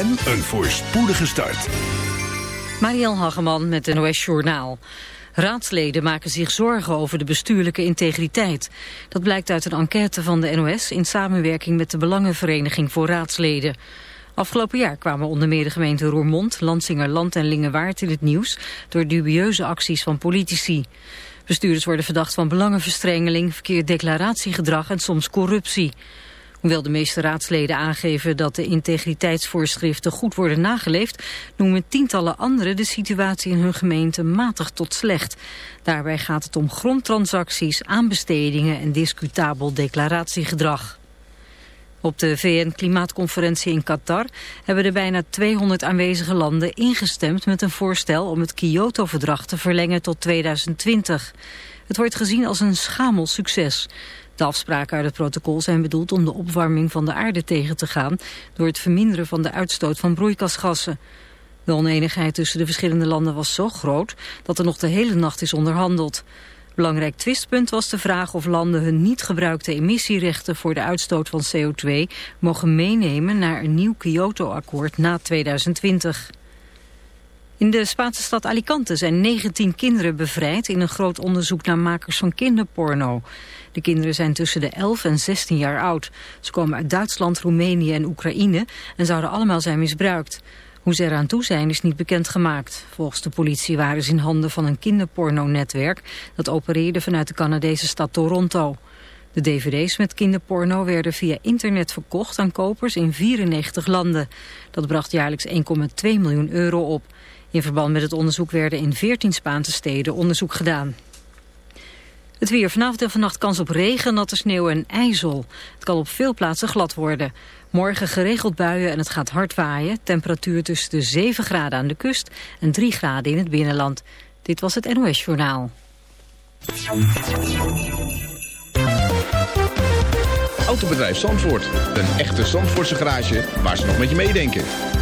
en een voorspoedige start. Mariel Hageman met de NOS Journaal. Raadsleden maken zich zorgen over de bestuurlijke integriteit. Dat blijkt uit een enquête van de NOS in samenwerking met de Belangenvereniging voor Raadsleden. Afgelopen jaar kwamen onder meer de gemeenten Roermond, Lansingerland en Lingewaard in het nieuws door dubieuze acties van politici. Bestuurders worden verdacht van belangenverstrengeling, verkeerd declaratiegedrag en soms corruptie. Hoewel de meeste raadsleden aangeven dat de integriteitsvoorschriften goed worden nageleefd, noemen tientallen anderen de situatie in hun gemeente matig tot slecht. Daarbij gaat het om grondtransacties, aanbestedingen en discutabel declaratiegedrag. Op de VN-klimaatconferentie in Qatar hebben de bijna 200 aanwezige landen ingestemd met een voorstel om het Kyoto-verdrag te verlengen tot 2020. Het wordt gezien als een schamel succes. De afspraken uit het protocol zijn bedoeld om de opwarming van de aarde tegen te gaan door het verminderen van de uitstoot van broeikasgassen. De oneenigheid tussen de verschillende landen was zo groot dat er nog de hele nacht is onderhandeld. Belangrijk twistpunt was de vraag of landen hun niet gebruikte emissierechten voor de uitstoot van CO2 mogen meenemen naar een nieuw Kyoto-akkoord na 2020. In de Spaanse stad Alicante zijn 19 kinderen bevrijd in een groot onderzoek naar makers van kinderporno. De kinderen zijn tussen de 11 en 16 jaar oud. Ze komen uit Duitsland, Roemenië en Oekraïne en zouden allemaal zijn misbruikt. Hoe ze eraan toe zijn is niet bekendgemaakt. Volgens de politie waren ze in handen van een kinderporno-netwerk... dat opereerde vanuit de Canadese stad Toronto. De dvd's met kinderporno werden via internet verkocht aan kopers in 94 landen. Dat bracht jaarlijks 1,2 miljoen euro op. In verband met het onderzoek werden in 14 Spaanse steden onderzoek gedaan. Het weer vanavond en vannacht kans op regen, natte sneeuw en ijzel. Het kan op veel plaatsen glad worden. Morgen geregeld buien en het gaat hard waaien. Temperatuur tussen de 7 graden aan de kust en 3 graden in het binnenland. Dit was het NOS Journaal. Autobedrijf Zandvoort. Een echte Zandvoortse garage waar ze nog met je meedenken.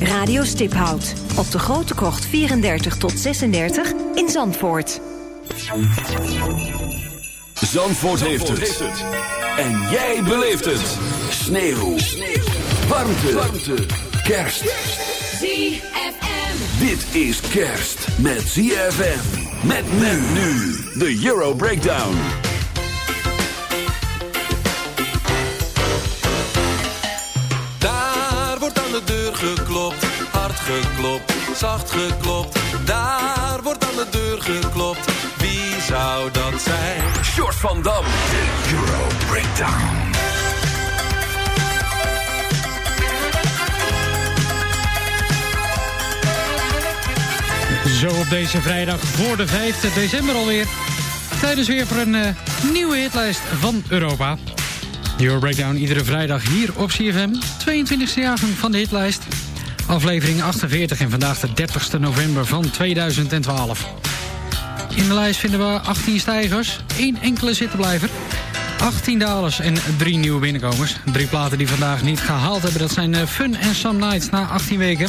Radio Stiphout op de Grote Krocht 34 tot 36 in Zandvoort. Zandvoort, heeft, het. En jij beleeft het. Sneeuw. Warmte. Warmte. Kerst. ZFM. Dit is kerst met ZFM. Met men nu. De Euro Breakdown. Geklopt, zacht geklopt. Daar wordt aan de deur geklopt, wie zou dat zijn? Short van Dam. De Euro Breakdown. Zo op deze vrijdag voor de 5 december alweer. Tijdens weer voor een eh, nieuwe hitlijst van Europa. De Euro Breakdown iedere vrijdag hier op CFM. 22e jaargang van de hitlijst. Aflevering 48 en vandaag de 30ste november van 2012. In de lijst vinden we 18 stijgers, één enkele zittenblijver. 18 dalers en drie nieuwe binnenkomers. Drie platen die vandaag niet gehaald hebben. Dat zijn eh, Fun en Some Nights na 18 weken.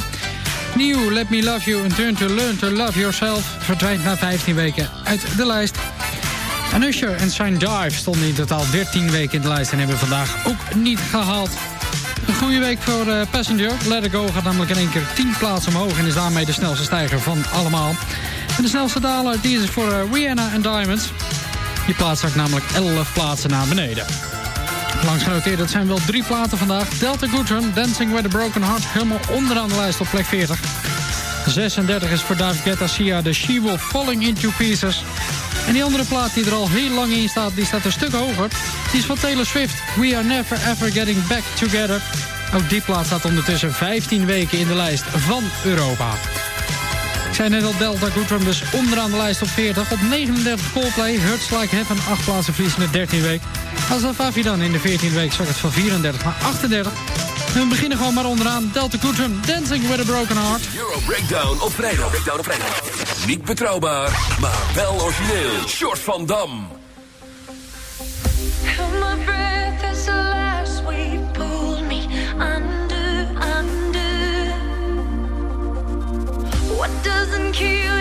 Nieuw Let Me Love You and Turn to Learn to Love Yourself... verdwijnt na 15 weken uit de lijst. En Usher en Shine Dive stonden in totaal 13 weken in de lijst... en hebben vandaag ook niet gehaald. Een goede week voor eh, Passenger. Let It Go gaat namelijk in één keer 10 plaatsen omhoog... en is daarmee de snelste stijger van allemaal. En de snelste daler die is voor eh, Rihanna en Diamonds. Die plaats zakt namelijk 11 plaatsen naar beneden. Langs genoteerd, dat zijn wel drie platen vandaag. Delta Goodrun, Dancing with a Broken Heart... helemaal onderaan de lijst op plek 40. 36 is voor David Guetta Sia de She Will Falling Into Pieces. En die andere plaat die er al heel lang in staat, die staat een stuk hoger. Die is van Taylor Swift. We are never ever getting back together. Ook die plaat staat ondertussen 15 weken in de lijst van Europa. Ik zei net al Delta Goodrum dus onderaan de lijst op 40. Op 39 Coldplay, Hurts Like Heaven, 8 plaatsen verlies in de 13 week. Als Favi dan in de 14 week zak het van 34 naar 38. En we beginnen gewoon maar onderaan. Delta Goodrum, Dancing with a Broken Heart. Euro Breakdown op. Breakdown op vrijdag. Niet betrouwbaar, maar wel origineel. Short van Dam. Held my breath as the last wave pulled me under, under. What doesn't kill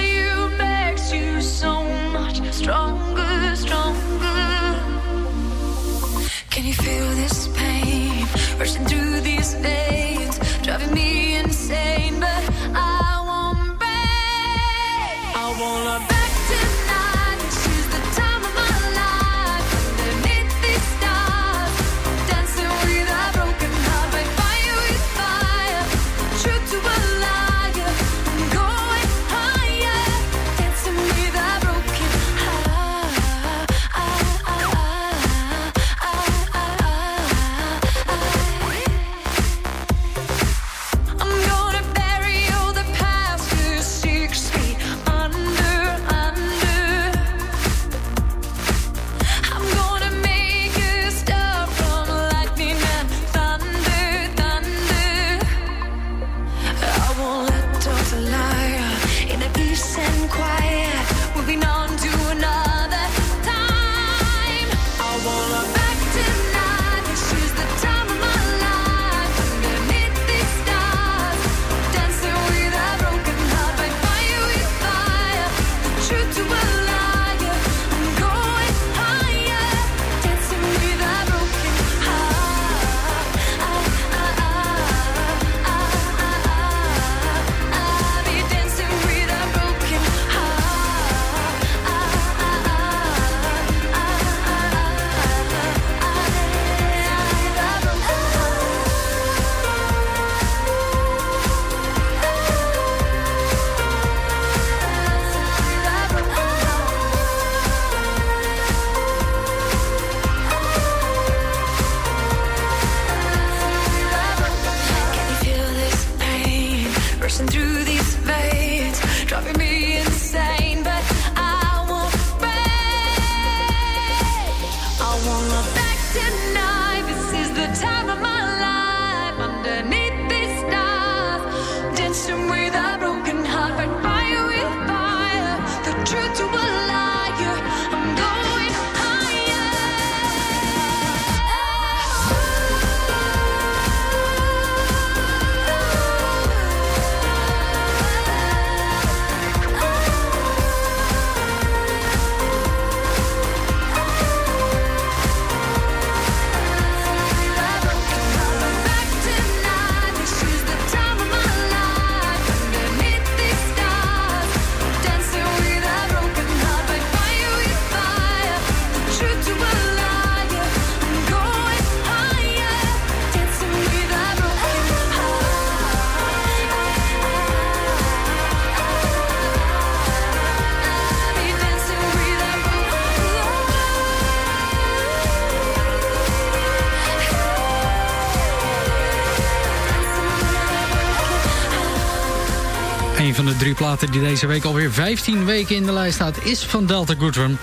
platen die deze week alweer 15 weken in de lijst staat... is van Delta Goodrun.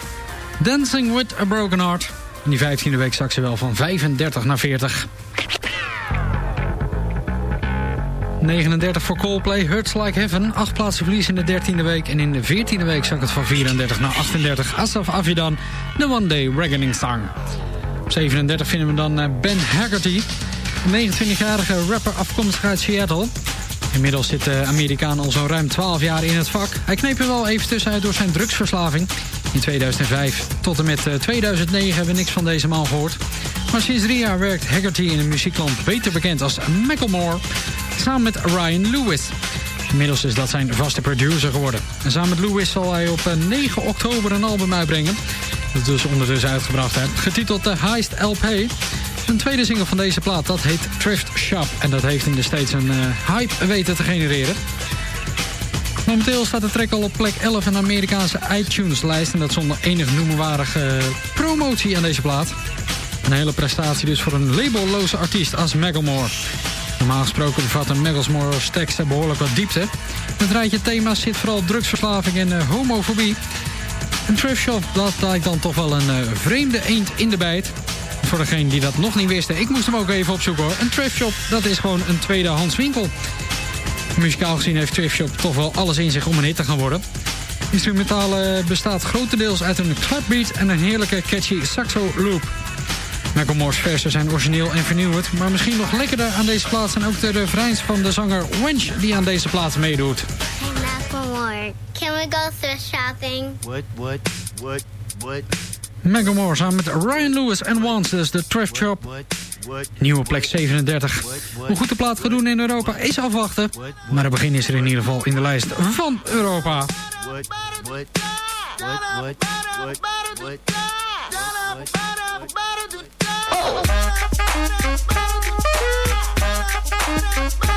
Dancing with a Broken Heart. In die 15e week zak ze wel van 35 naar 40. 39 voor Coldplay, Hurts Like Heaven. 8 plaatsen verlies in de 13e week. En in de 14e week zak het van 34 naar 38. Asaf Avidan, The One Day Reckoning Song. Op 37 vinden we dan eh, Ben Haggerty. Een 29-jarige rapper afkomstig uit Seattle. Inmiddels zit de Amerikaan al zo'n ruim 12 jaar in het vak. Hij kneep er wel even tussenuit door zijn drugsverslaving. In 2005 tot en met eh, 2009 hebben we niks van deze man gehoord. Maar sinds drie jaar werkt Haggerty in een muziekland beter bekend als Macklemore... samen met Ryan Lewis. Inmiddels is dat zijn vaste producer geworden. En samen met Lewis zal hij op 9 oktober een album uitbrengen. Dat dus ondertussen uitgebracht heeft. Getiteld The Heist LP. Een tweede single van deze plaat, dat heet Thrift Shop. En dat heeft in de States een uh, hype weten te genereren. Momenteel staat de track al op plek 11 in de Amerikaanse iTunes-lijst. En dat zonder enig noemenswaardige promotie aan deze plaat. Een hele prestatie dus voor een labelloze artiest als Macklemore. Normaal gesproken bevatten Macklemore's teksten behoorlijk wat diepte. Het rijtje thema's zit vooral drugsverslaving en uh, homofobie. Een thrift shop, dat lijkt dan toch wel een uh, vreemde eend in de bijt. Voor degene die dat nog niet wisten, ik moest hem ook even opzoeken hoor. Een thrift shop, dat is gewoon een tweedehands winkel. Muzikaal gezien heeft Thrift Shop toch wel alles in zich om een hit te gaan worden. Instrumentaal bestaat grotendeels uit een clapbeat en een heerlijke catchy saxo loop. Macklemore's versen zijn origineel en vernieuwend, maar misschien nog lekkerder aan deze plaats zijn ook de refreins van de zanger Wench die aan deze plaats meedoet. Hey Macklemore, can we go thrift shopping? What, what, what, what? Macklemore samen met Ryan Lewis en Wants, dus de Thrift Shop. Nieuwe plek 37. Hoe goed de plaat gaat doen in Europa is afwachten. Maar het begin is er in ieder geval in de lijst van Europa. I'm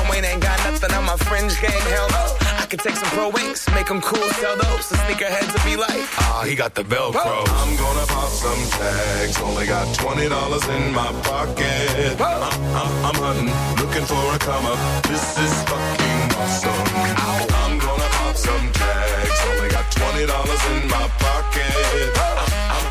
Wayne ain't got nothing on my fringe game, hell no. I could take some pro wings, make them cool, sell those. The sneakerheads will be like, ah, he got the Velcro. I'm gonna pop some tags. Only got twenty dollars in my pocket. I'm, I'm, uh, uh, I'm hunting, looking for a come up. This is fucking awesome. I'm gonna pop some tags. Only got twenty dollars in my pocket. Uh, I'm, I'm, I'm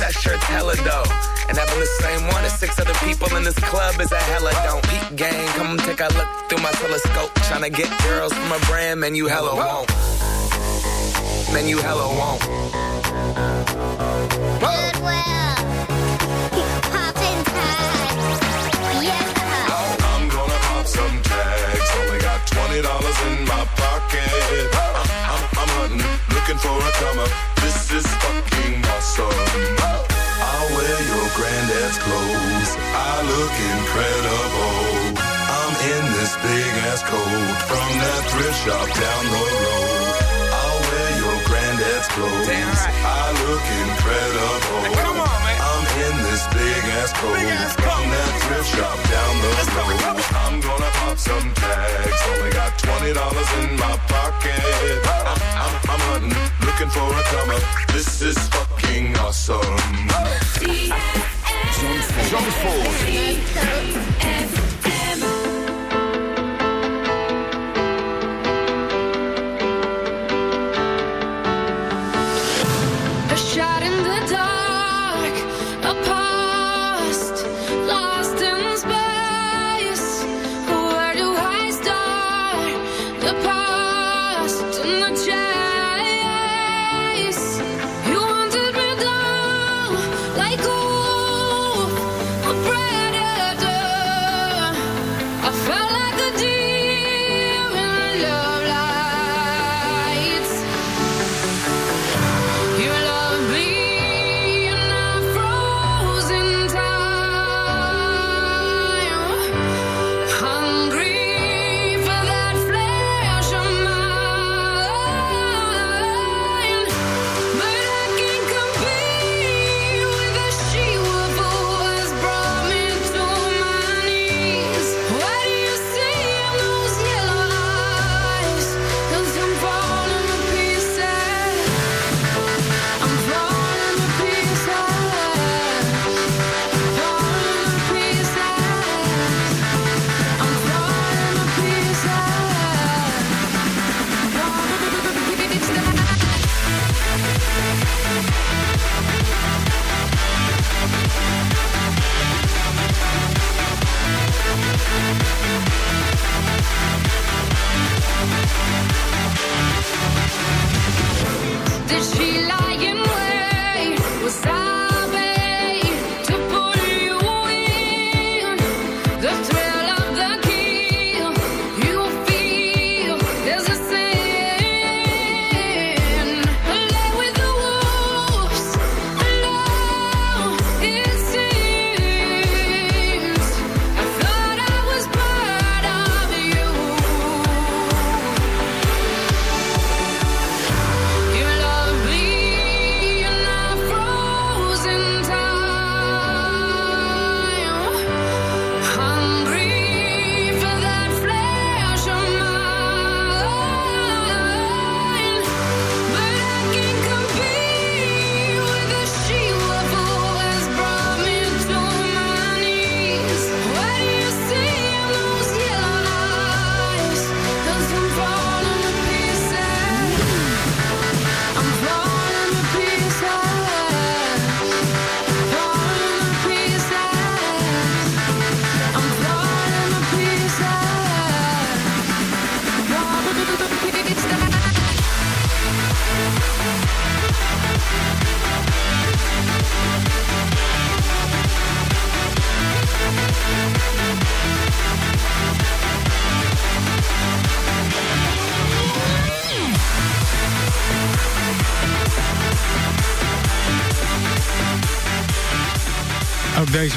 That shirt's hella dope. And having the same one as six other people in this club is a hella don't. Peak gang, come take a look through my telescope. Tryna get girls from a brand, man, you hella won't. Man, you hella won't. Goodwill. Poppin' tags. Yeah. I'm gonna pop some tags. Only got twenty dollars in my pocket. Looking for a come up. This is fucking awesome. I'll wear your granddad's clothes. I look incredible. I'm in this big ass coat from that thrift shop down the road. I'll wear your granddad's clothes. I look incredible. Ass coat from that thrift shop down the road. I'm gonna pop some tags. Only got twenty dollars in my pocket. I'm, I'm, I'm hunting, looking for a come up. This is fucking awesome. Jump Zandvoort.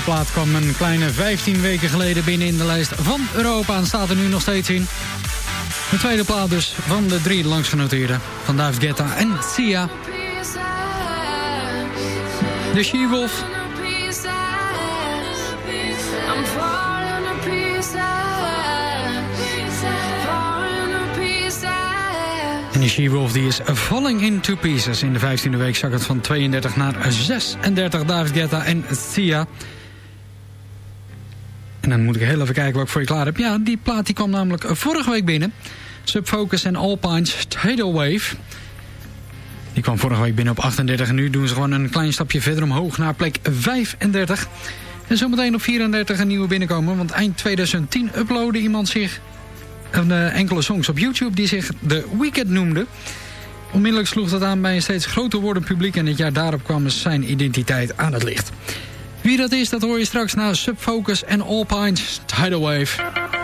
Plaat kwam een kleine 15 weken geleden binnen in de lijst van Europa en staat er nu nog steeds in. De tweede plaat dus van de drie langsgenoteerde van David Guetta en Sia. De She-Wolf. En de She-Wolf die is Falling into Pieces. In de 15e week zak het van 32 naar 36 David Guetta en Sia. En dan moet ik heel even kijken wat ik voor je klaar heb. Ja, die plaat die kwam namelijk vorige week binnen. Subfocus en Alpines Tidal Wave. Die kwam vorige week binnen op 38 en nu doen ze gewoon een klein stapje verder omhoog naar plek 35. En zometeen op 34 een nieuwe binnenkomen, want eind 2010 uploadde iemand zich een eh, enkele songs op YouTube die zich The Weekend noemde. Onmiddellijk sloeg dat aan bij een steeds groter wordend publiek en het jaar daarop kwam zijn identiteit aan het licht. Wie dat is, dat hoor je straks na Subfocus en Alpines Tidal Wave.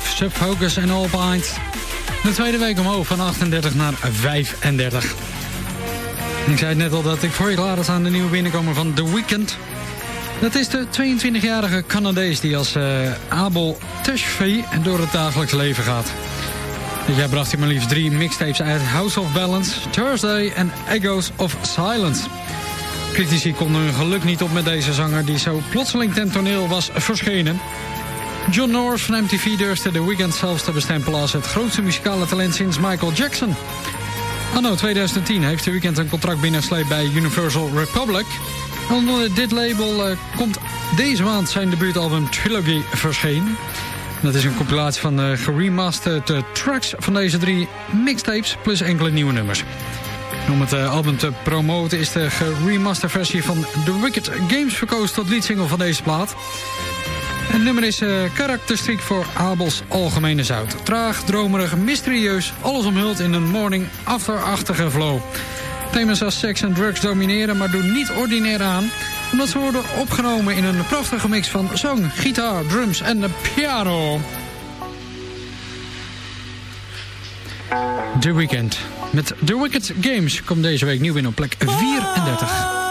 Subfocus en All Behind. De tweede week omhoog van 38 naar 35. Ik zei het net al dat ik voor je klaar had aan de nieuwe binnenkomer van The Weeknd. Dat is de 22-jarige Canadees die als eh, Abel Teshfee door het dagelijks leven gaat. Dit jaar bracht hij maar liefst drie mixtapes uit House of Balance, Thursday en Echoes of Silence. Critici konden hun geluk niet op met deze zanger die zo plotseling ten toneel was verschenen. John Norris van MTV durfde The Weeknd zelfs te bestempelen als het grootste muzikale talent sinds Michael Jackson. Anno 2010 heeft The Weeknd een contract binnensleept bij Universal Republic. Onder dit label eh, komt deze maand zijn debuutalbum Trilogy verschenen. Dat is een compilatie van de geremasterd eh, tracks van deze drie mixtapes... plus enkele nieuwe nummers. Om het eh, album te promoten is de geremasterde versie van The Wicked Games verkozen tot leadsingle van deze plaat. Het nummer is uh, karakteristiek voor Abels algemene zout. Traag, dromerig, mysterieus, alles omhuld in een morning after-achtige flow. Thema's als seks en drugs domineren, maar doen niet ordinair aan... omdat ze worden opgenomen in een prachtige mix van zang, gitaar, drums en de piano. The Weeknd. Met The Wicked Games komt deze week nieuw in op plek 34.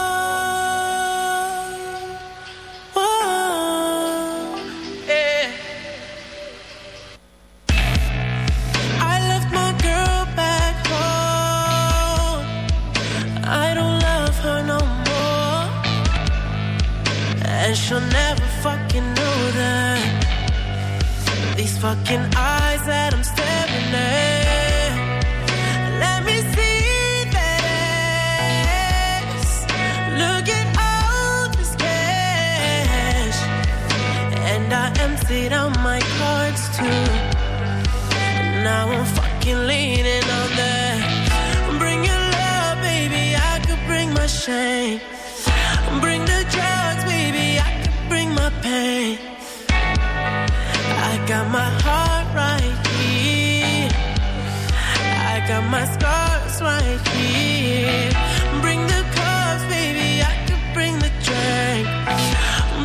And she'll never fucking know that. These fucking eyes that I'm staring at. Let me see that. Look at all this cash. And I emptied out my cards too. Now I'm fucking leaning on that. Bring your love, baby. I could bring my shame. Got my heart right here. I got my scars right here. Bring the cups, baby. I could bring the drink.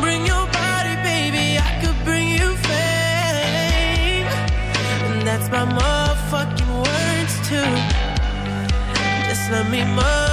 Bring your body, baby. I could bring you fame. And that's my motherfucking words too. Just let me motherfucking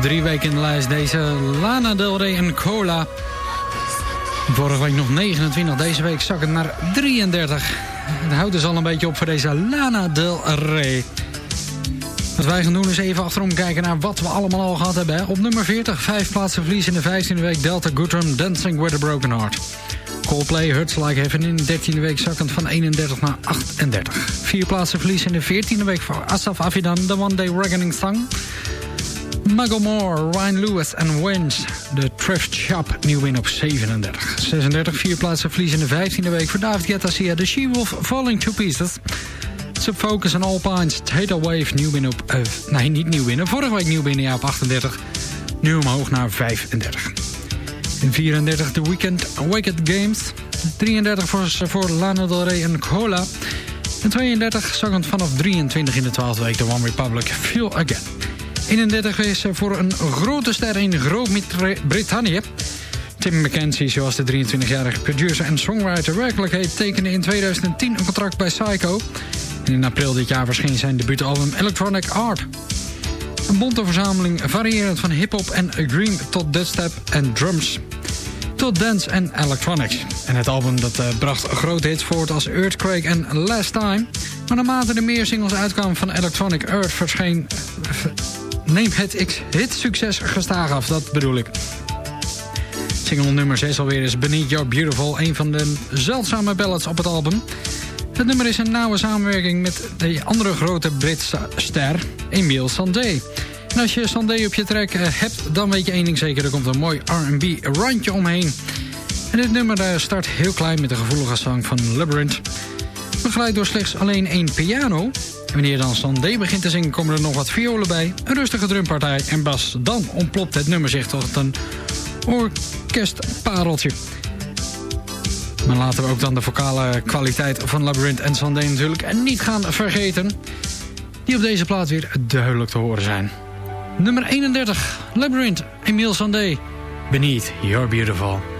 drie weken in de lijst deze Lana Del Rey en Cola. Vorige week nog 29, deze week zak het naar 33. Het houdt dus al een beetje op voor deze Lana Del Rey. Wat wij gaan doen is even achterom kijken naar wat we allemaal al gehad hebben. Op nummer 40, vijf plaatsen verlies in de 15e week Delta Goodrum Dancing with a Broken Heart. Coldplay Hurts Like Heaven in de 13e week zakkend van 31 naar 38. Vier plaatsen verlies in de 14e week voor Asaf Avidan, The One Day Reckoning Song. Macklemore, Ryan Lewis en Wins. De Thrift Shop, nieuw win op 37. 36, vier plaatsen verlies in de 15e week voor David Guetta. The She-Wolf Falling to Pieces. Subfocus en All Pines, Tidal Wave, nieuw win op... Uh, nee, niet nieuw winnen. Vorige week nieuw winnen, ja, op 38. Nu omhoog naar 35. In 34 The Weekend Wicked Games. 33 voor, voor Lana Del Rey en Cola. En 32 zakkend vanaf 23 in de 12e week de One Republic Feel Again. 31 is voor een grote ster in Groot-Brittannië. Tim McKenzie, zoals de 23-jarige producer en songwriter werkelijk heet... tekende in 2010 een contract bij Psycho. En in april dit jaar verscheen zijn debuutalbum Electronic Art. Een bonte verzameling variërend van hip-hop en green tot dubstep en drums. Tot dance en electronics. En het album dat uh, bracht grote hits voort als Earthquake en Last Time. Maar naarmate er meer singles uitkwamen van Electronic Earth verscheen... neemt het hit-succes gestaag af, dat bedoel ik. Single nummer 6 alweer is Beneath Your Beautiful... een van de zeldzame ballads op het album... Het nummer is een nauwe samenwerking met de andere grote Britse ster, Emile Sandé. En als je Sandé op je track eh, hebt, dan weet je één ding zeker. Er komt een mooi R&B randje omheen. En dit nummer eh, start heel klein met de gevoelige zang van Labyrinth. Begeleid door slechts alleen één piano. En wanneer dan Sandé begint te zingen, komen er nog wat violen bij. Een rustige drumpartij en bas. Dan ontplopt het nummer zich tot een orkestpareltje. Maar laten we ook dan de vocale kwaliteit van Labyrinth en Sandé natuurlijk niet gaan vergeten. Die op deze plaat weer duidelijk te horen zijn. Nummer 31, Labyrinth, Emile Sandé. Beneath You're Beautiful.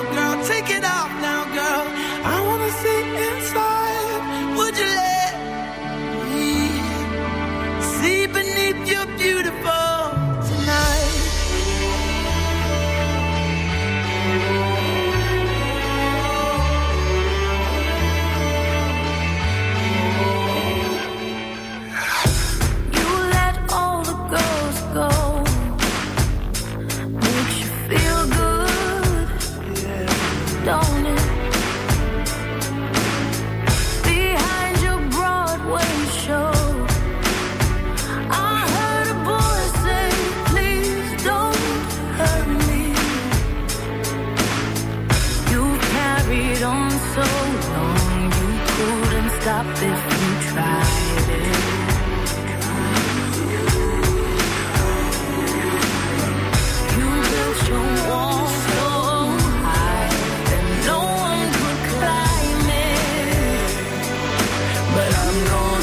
I'm going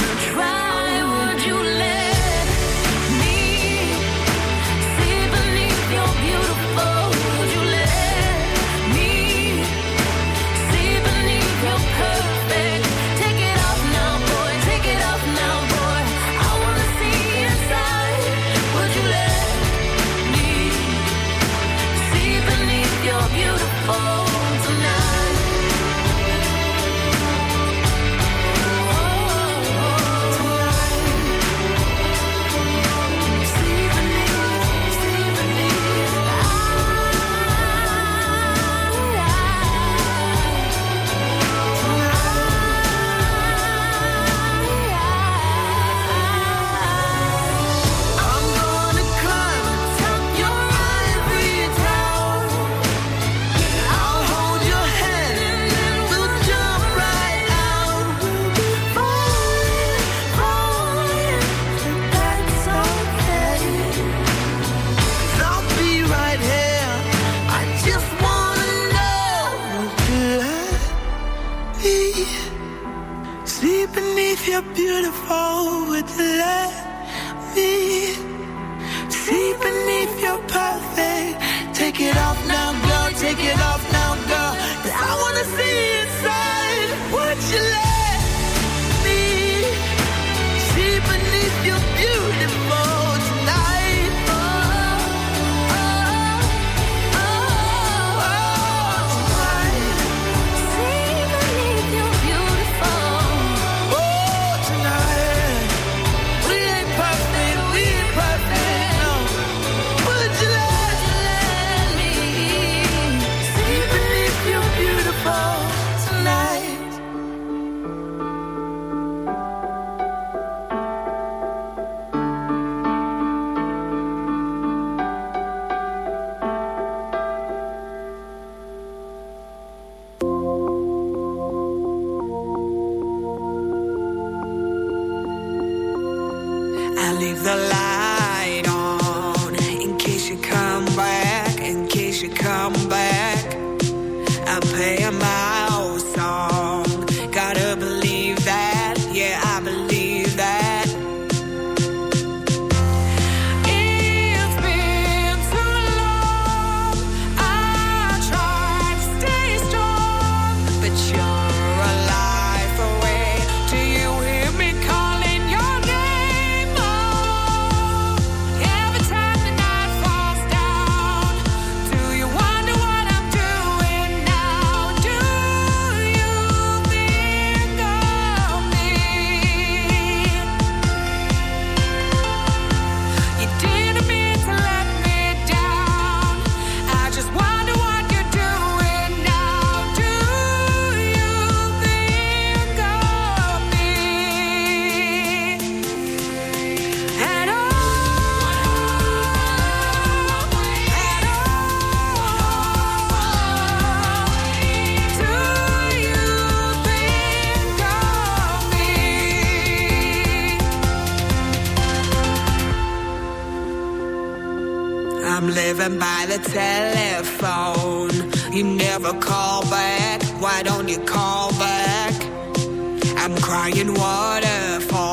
waterfall.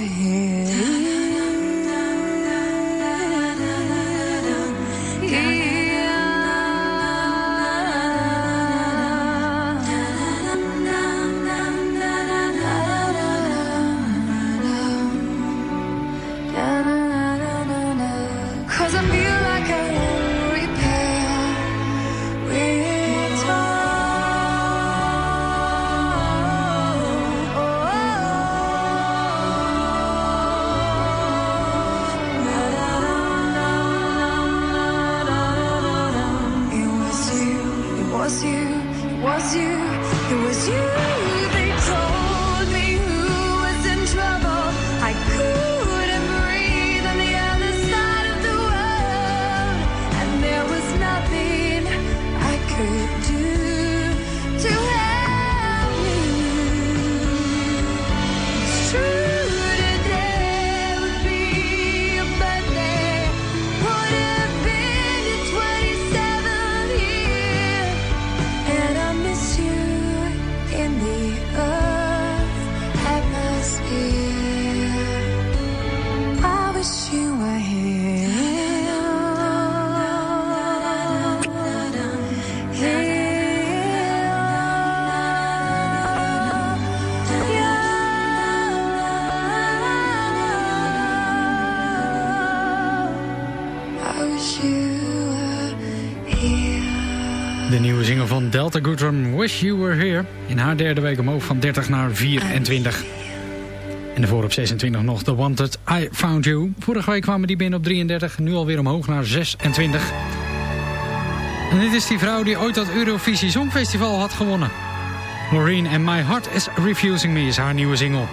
You were Delta Goodrum, Wish You Were Here. In haar derde week omhoog van 30 naar 24. En daarvoor op 26 nog The Wanted, I Found You. Vorige week kwamen die binnen op 33, nu alweer omhoog naar 26. En dit is die vrouw die ooit dat Eurovisie Songfestival had gewonnen. Maureen and My Heart Is Refusing Me is haar nieuwe single.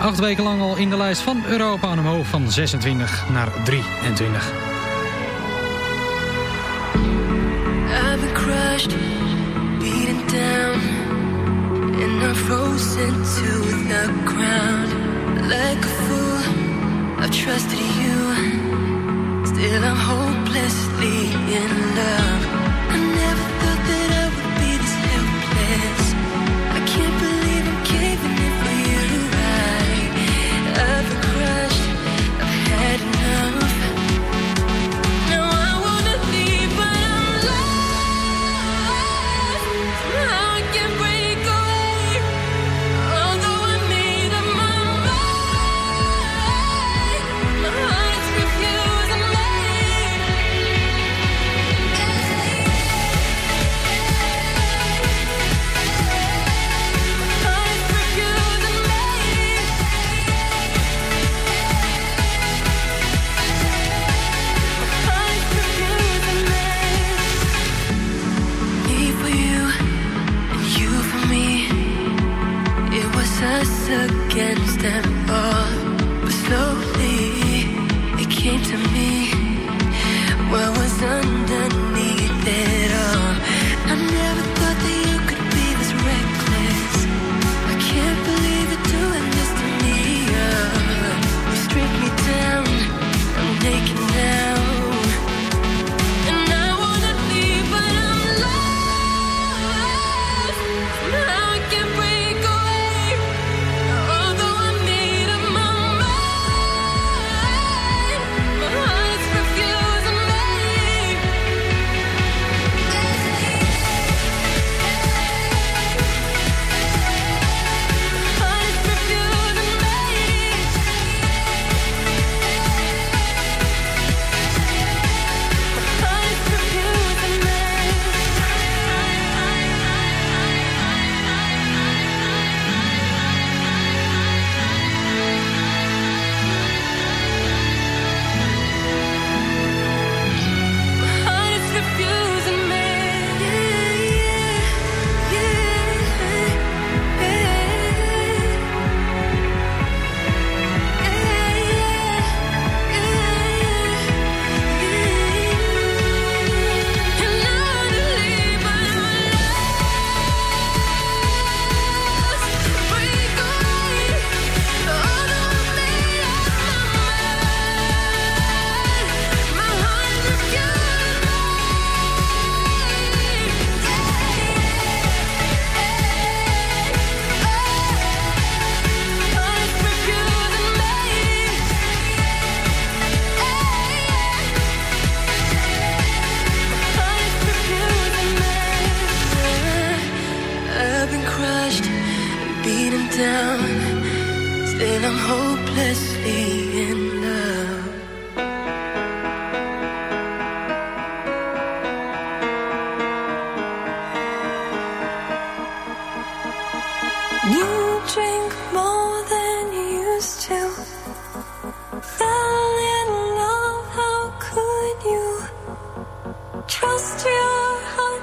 Acht weken lang al in de lijst van Europa aan omhoog van 26 naar 23. I've crushed I'm frozen to the ground. Like a fool, I trusted you. Still, I'm hopelessly in love. I never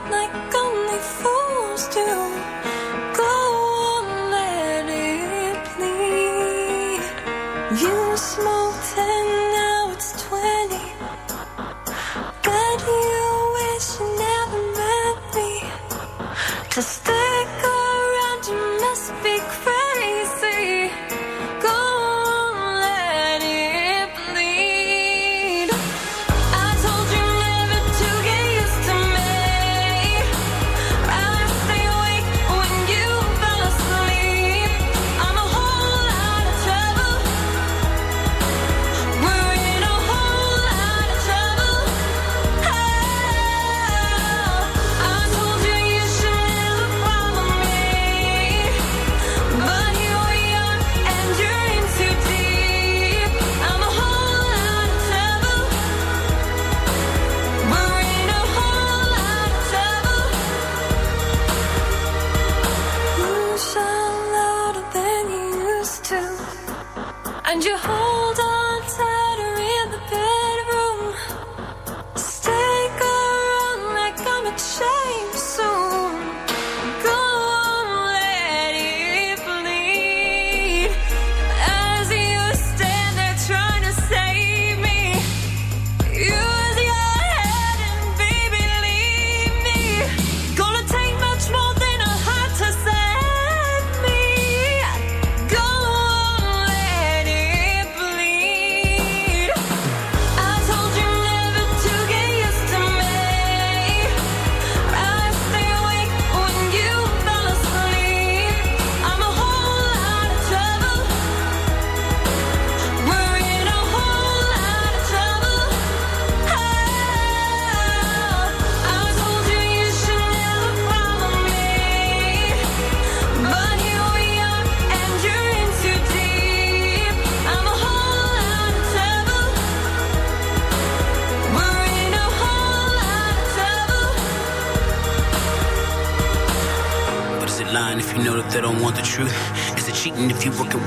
like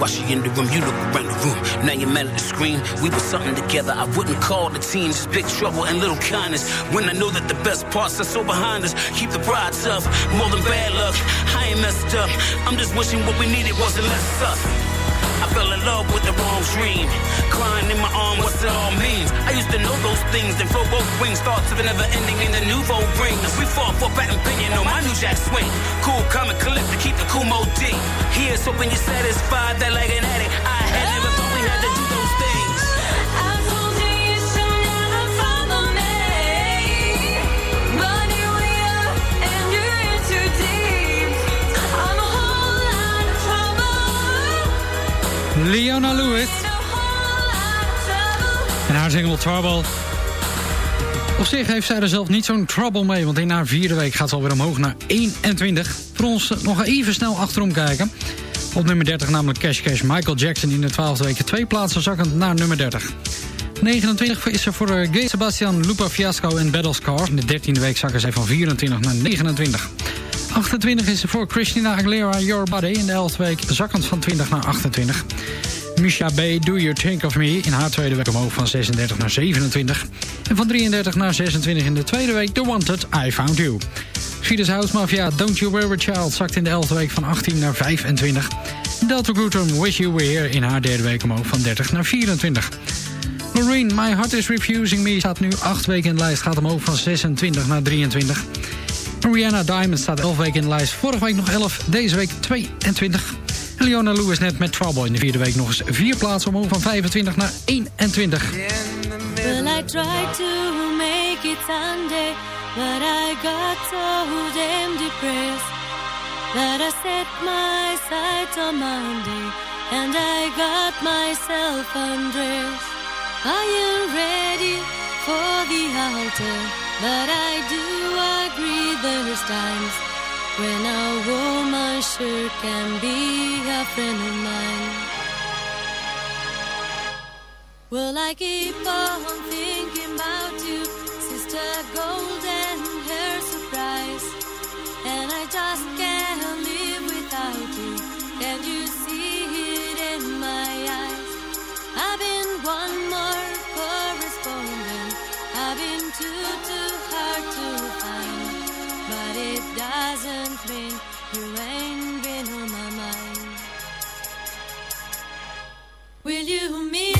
watch you in the room? You look around the room, now you're mad at the screen. We were something together. I wouldn't call the team. just big trouble and little kindness. When I know that the best parts are so behind us. Keep the pride tough, more than bad luck. I ain't messed up. I'm just wishing what we needed wasn't less stuff. Fell in love with the wrong dream. Crying in my arm, what's it all means? I used to know those things, then throw both wings. Thoughts of it never ending in the nouveau ring. We fought for and opinion on my new jack swing. Cool, coming, and collect to keep the cool mode D. Here's hoping you're satisfied that like an addict. I had never thought we had to do those Leona Lewis. En haar single Trouble. Op zich heeft zij er zelf niet zo'n trouble mee, want in haar vierde week gaat ze alweer omhoog naar 21. Voor ons nog even snel achterom kijken. Op nummer 30 namelijk Cash Cash Michael Jackson in de 12e week twee plaatsen zakkend naar nummer 30. 29 is er voor eh, Gay Sebastian, Lupa Fiasco en Battle Scar. In de 13e week zakken zij van 24 naar 29. 28 is voor Christina Aguilera Your Body in de 11e week zakkend van 20 naar 28. Misha B. Do You Think of Me in haar tweede week omhoog van 36 naar 27. En van 33 naar 26 in de tweede week The Wanted I Found You. Fides House Don't You Worry Child zakt in de 11e week van 18 naar 25. Delta Grutum Wish You Were in haar derde week omhoog van 30 naar 24. Loreen, My Heart Is Refusing Me staat nu 8 weken in de lijst, gaat omhoog van 26 naar 23. Rihanna Diamond staat 11 weken in de lijst, vorige week nog 11, deze week 22. En Leona Lewis net met Trouble in de vierde week nog eens vier plaatsen omhoog van 25 naar 21. Well, I tried to make it Sunday, but I got so damn depressed that I set my sights on Monday and I got myself undressed. Are you ready for the altar? But I do agree there's times when a woman sure can be a friend of mine. Well, I keep on thinking about you, sister golden hair surprise. And I just can't live without you. Can you see it in my eyes? I've been one more correspondent. I've been too, too hard to find. But it doesn't mean you ain't been on my mind. Will you meet